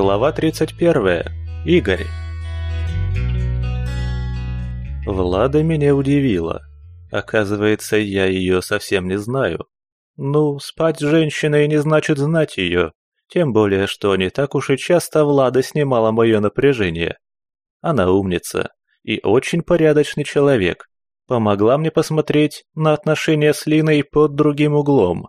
Глава 31. Игорь. Влада меня удивила. Оказывается, я ее совсем не знаю. Ну, спать с женщиной не значит знать ее. Тем более, что не так уж и часто Влада снимала мое напряжение. Она умница и очень порядочный человек. Помогла мне посмотреть на отношения с Линой под другим углом.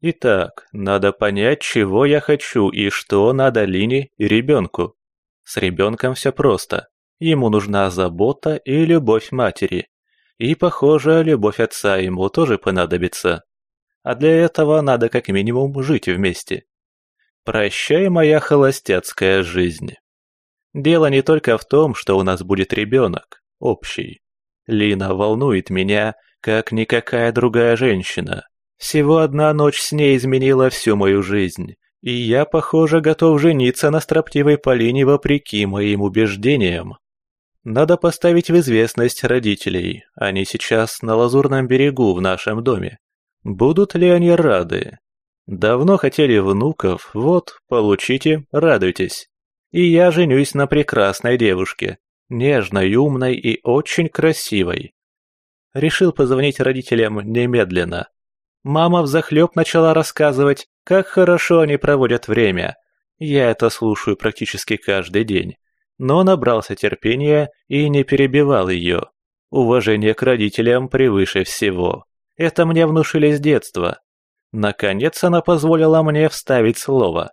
Итак, надо понять, чего я хочу и что надо Лине и ребенку. С ребенком все просто. Ему нужна забота и любовь матери. И, похоже, любовь отца ему тоже понадобится. А для этого надо как минимум жить вместе. Прощай, моя холостяцкая жизнь. Дело не только в том, что у нас будет ребенок, общий. Лина волнует меня, как никакая другая женщина. Всего одна ночь с ней изменила всю мою жизнь, и я, похоже, готов жениться на строптивой Полине вопреки моим убеждениям. Надо поставить в известность родителей, они сейчас на Лазурном берегу в нашем доме. Будут ли они рады? Давно хотели внуков, вот, получите, радуйтесь. И я женюсь на прекрасной девушке, нежной, умной и очень красивой. Решил позвонить родителям немедленно. Мама взахлеб начала рассказывать, как хорошо они проводят время. Я это слушаю практически каждый день. Но набрался терпения и не перебивал ее. Уважение к родителям превыше всего. Это мне внушили с детства. Наконец она позволила мне вставить слово.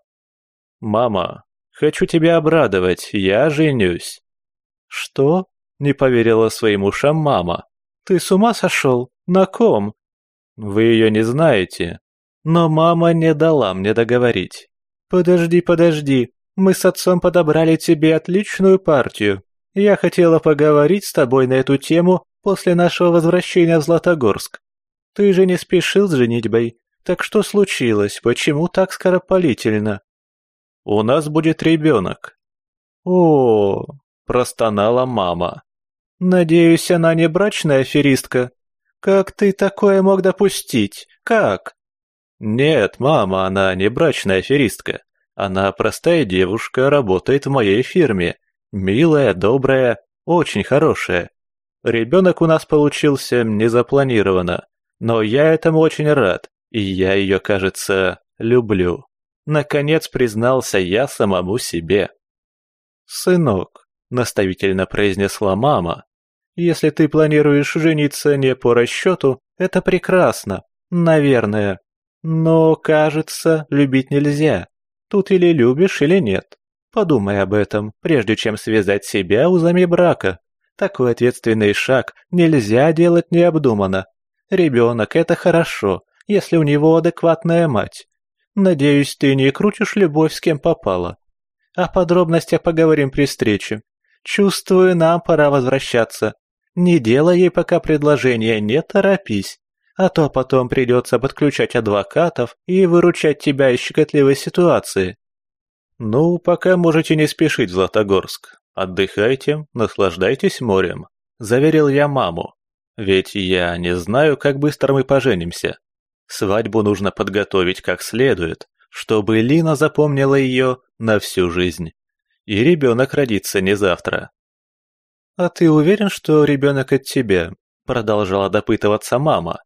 «Мама, хочу тебя обрадовать, я женюсь». «Что?» — не поверила своим ушам мама. «Ты с ума сошел? На ком? Вы ее не знаете, но мама не дала мне договорить. Подожди, подожди, мы с отцом подобрали тебе отличную партию. Я хотела поговорить с тобой на эту тему после нашего возвращения в Златогорск. Ты же не спешил с женитьбой, так что случилось, почему так скоропалительно? У нас будет ребенок. О, простонала мама. Надеюсь, она не брачная аферистка. «Как ты такое мог допустить? Как?» «Нет, мама, она не брачная аферистка. Она простая девушка, работает в моей фирме. Милая, добрая, очень хорошая. Ребенок у нас получился незапланированно, но я этому очень рад, и я ее, кажется, люблю. Наконец признался я самому себе. «Сынок», — наставительно произнесла мама, если ты планируешь жениться не по расчету, это прекрасно, наверное. Но, кажется, любить нельзя. Тут или любишь, или нет. Подумай об этом, прежде чем связать себя узами брака. Такой ответственный шаг нельзя делать необдуманно. Ребенок – это хорошо, если у него адекватная мать. Надеюсь, ты не крутишь любовь с кем попало. О подробностях поговорим при встрече. Чувствую, нам пора возвращаться. Не делай ей пока предложения, не торопись, а то потом придется подключать адвокатов и выручать тебя из щекотливой ситуации. Ну, пока можете не спешить в Златогорск. Отдыхайте, наслаждайтесь морем, заверил я маму. Ведь я не знаю, как быстро мы поженимся. Свадьбу нужно подготовить как следует, чтобы Лина запомнила ее на всю жизнь. И ребенок родится не завтра, «А ты уверен, что ребенок от тебя?» – продолжала допытываться мама.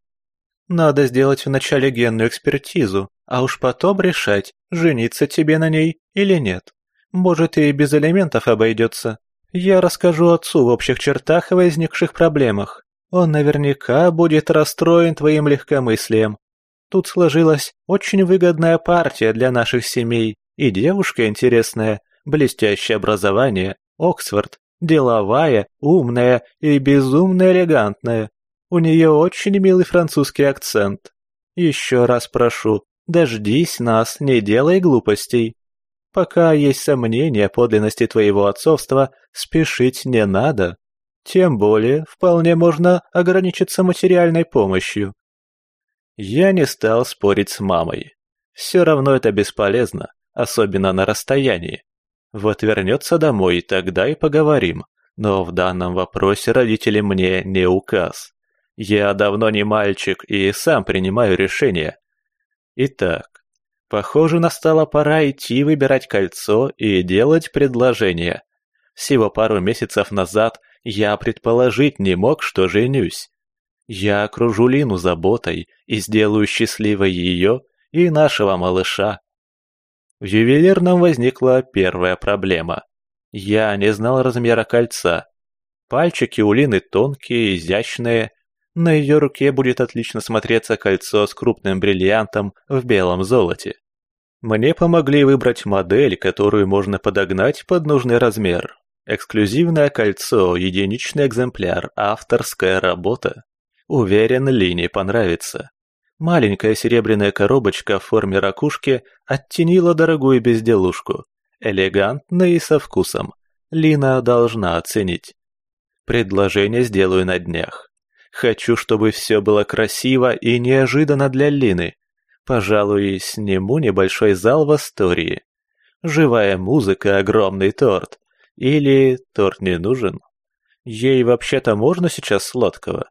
«Надо сделать вначале генную экспертизу, а уж потом решать, жениться тебе на ней или нет. Может, и без элементов обойдется. Я расскажу отцу в общих чертах о возникших проблемах. Он наверняка будет расстроен твоим легкомыслием. Тут сложилась очень выгодная партия для наших семей, и девушка интересная, блестящее образование, Оксфорд, Деловая, умная и безумно элегантная. У нее очень милый французский акцент. Еще раз прошу, дождись нас, не делай глупостей. Пока есть сомнения о подлинности твоего отцовства, спешить не надо. Тем более, вполне можно ограничиться материальной помощью. Я не стал спорить с мамой. Все равно это бесполезно, особенно на расстоянии. Вот вернется домой, тогда и поговорим. Но в данном вопросе родители мне не указ. Я давно не мальчик и сам принимаю решения. Итак, Похоже, настала пора идти выбирать кольцо и делать предложение. Всего пару месяцев назад я предположить не мог, что женюсь. Я окружу Лину заботой и сделаю счастливой ее и нашего малыша. В ювелирном возникла первая проблема. Я не знал размера кольца. Пальчики у Лины тонкие, изящные. На ее руке будет отлично смотреться кольцо с крупным бриллиантом в белом золоте. Мне помогли выбрать модель, которую можно подогнать под нужный размер. Эксклюзивное кольцо, единичный экземпляр, авторская работа. Уверен, Лине понравится. Маленькая серебряная коробочка в форме ракушки оттенила дорогую безделушку. Элегантно и со вкусом. Лина должна оценить. Предложение сделаю на днях. Хочу, чтобы все было красиво и неожиданно для Лины. Пожалуй, сниму небольшой зал в Астории. Живая музыка, огромный торт. Или торт не нужен? Ей вообще-то можно сейчас сладкого?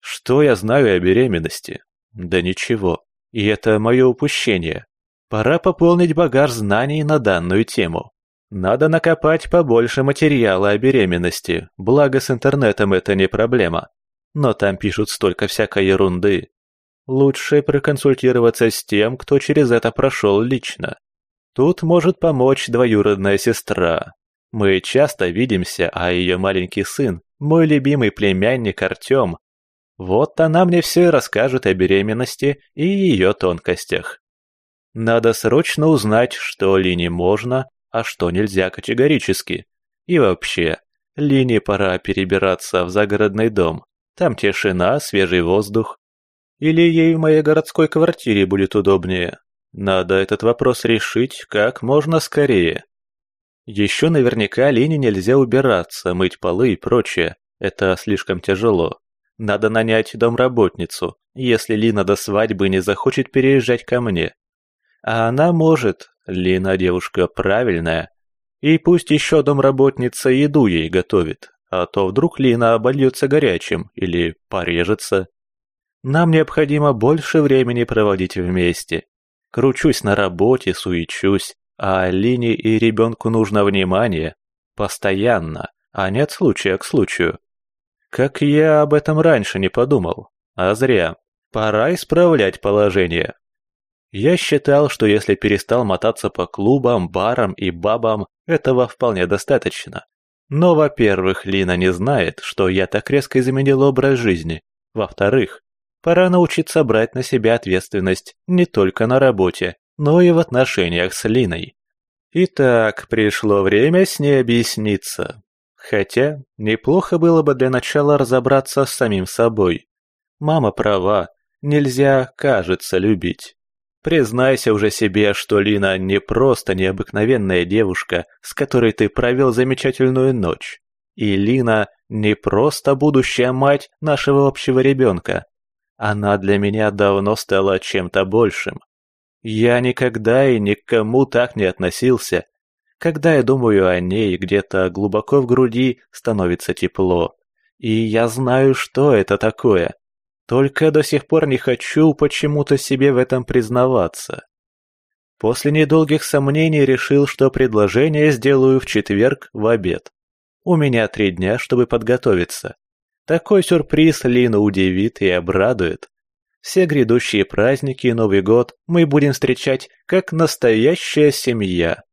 Что я знаю о беременности? Да ничего. И это мое упущение. Пора пополнить багаж знаний на данную тему. Надо накопать побольше материала о беременности, благо с интернетом это не проблема. Но там пишут столько всякой ерунды. Лучше проконсультироваться с тем, кто через это прошел лично. Тут может помочь двоюродная сестра. Мы часто видимся, а ее маленький сын, мой любимый племянник Артем, вот она мне все расскажет о беременности и ее тонкостях. Надо срочно узнать, что Лине можно, а что нельзя категорически. И вообще, Лине пора перебираться в загородный дом. Там тишина, свежий воздух. Или ей в моей городской квартире будет удобнее. Надо этот вопрос решить как можно скорее. Еще наверняка Лине нельзя убираться, мыть полы и прочее. Это слишком тяжело. Надо нанять домработницу, если Лина до свадьбы не захочет переезжать ко мне. А она может, Лина девушка правильная. И пусть еще домработница еду ей готовит, а то вдруг Лина обольется горячим или порежется. Нам необходимо больше времени проводить вместе. Кручусь на работе, суечусь, а Лине и ребенку нужно внимание. Постоянно, а не от случая к случаю. Как я об этом раньше не подумал. А зря. Пора исправлять положение. Я считал, что если перестал мотаться по клубам, барам и бабам, этого вполне достаточно. Но, во-первых, Лина не знает, что я так резко изменил образ жизни. Во-вторых, пора научиться брать на себя ответственность не только на работе, но и в отношениях с Линой. Итак, пришло время с ней объясниться. Хотя, неплохо было бы для начала разобраться с самим собой. Мама права, нельзя, кажется, любить. Признайся уже себе, что Лина не просто необыкновенная девушка, с которой ты провел замечательную ночь. И Лина не просто будущая мать нашего общего ребенка. Она для меня давно стала чем-то большим. Я никогда и никому так не относился, когда я думаю о ней, где-то глубоко в груди становится тепло. И я знаю, что это такое. Только до сих пор не хочу почему-то себе в этом признаваться. После недолгих сомнений решил, что предложение сделаю в четверг в обед. У меня три дня, чтобы подготовиться. Такой сюрприз Лину удивит и обрадует. Все грядущие праздники и Новый год мы будем встречать как настоящая семья.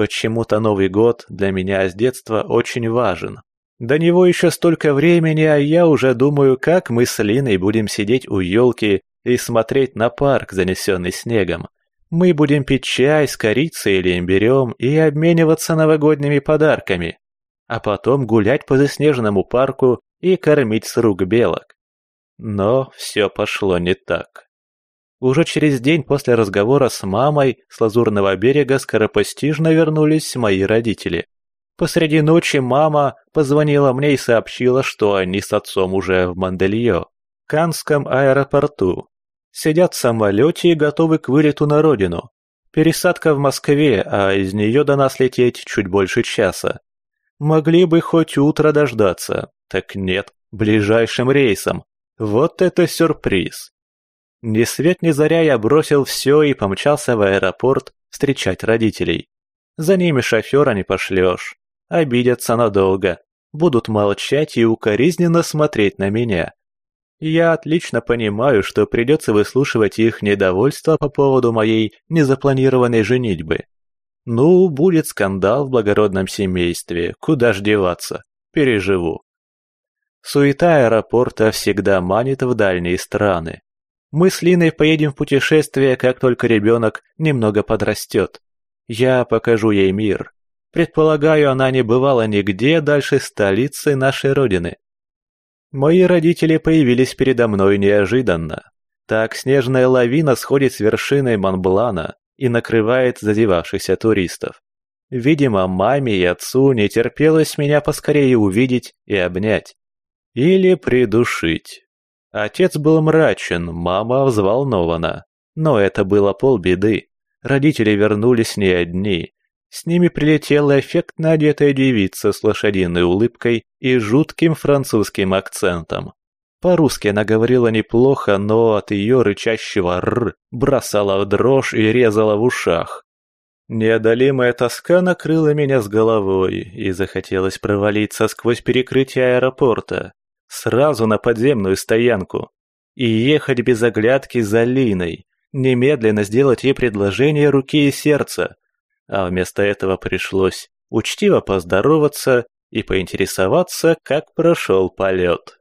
Почему-то Новый год для меня с детства очень важен. До него еще столько времени, а я уже думаю, как мы с Линой будем сидеть у елки и смотреть на парк, занесенный снегом. Мы будем пить чай с корицей или имбирем и обмениваться новогодними подарками. А потом гулять по заснеженному парку и кормить с рук белок. Но все пошло не так. Уже через день после разговора с мамой с Лазурного берега скоропостижно вернулись мои родители. Посреди ночи мама позвонила мне и сообщила, что они с отцом уже в Мандельё, Канском аэропорту. Сидят в самолете и готовы к вылету на родину. Пересадка в Москве, а из нее до нас лететь чуть больше часа. Могли бы хоть утро дождаться, так нет, ближайшим рейсом. Вот это сюрприз. Ни свет ни заря я бросил все и помчался в аэропорт встречать родителей. За ними шофера не пошлешь. Обидятся надолго. Будут молчать и укоризненно смотреть на меня. Я отлично понимаю, что придется выслушивать их недовольство по поводу моей незапланированной женитьбы. Ну, будет скандал в благородном семействе, куда ж деваться, переживу. Суета аэропорта всегда манит в дальние страны. Мы с Линой поедем в путешествие, как только ребенок немного подрастет. Я покажу ей мир. Предполагаю, она не бывала нигде дальше столицы нашей родины. Мои родители появились передо мной неожиданно. Так снежная лавина сходит с вершины Монблана и накрывает зазевавшихся туристов. Видимо, маме и отцу не терпелось меня поскорее увидеть и обнять. Или придушить. Отец был мрачен, мама взволнована. Но это было полбеды. Родители вернулись не одни. С ними прилетела эффектно одетая девица с лошадиной улыбкой и жутким французским акцентом. По-русски она говорила неплохо, но от ее рычащего «р» бросала в дрожь и резала в ушах. Неодолимая тоска накрыла меня с головой, и захотелось провалиться сквозь перекрытие аэропорта, сразу на подземную стоянку, и ехать без оглядки за Линой, немедленно сделать ей предложение руки и сердца. А вместо этого пришлось учтиво поздороваться и поинтересоваться, как прошел полет.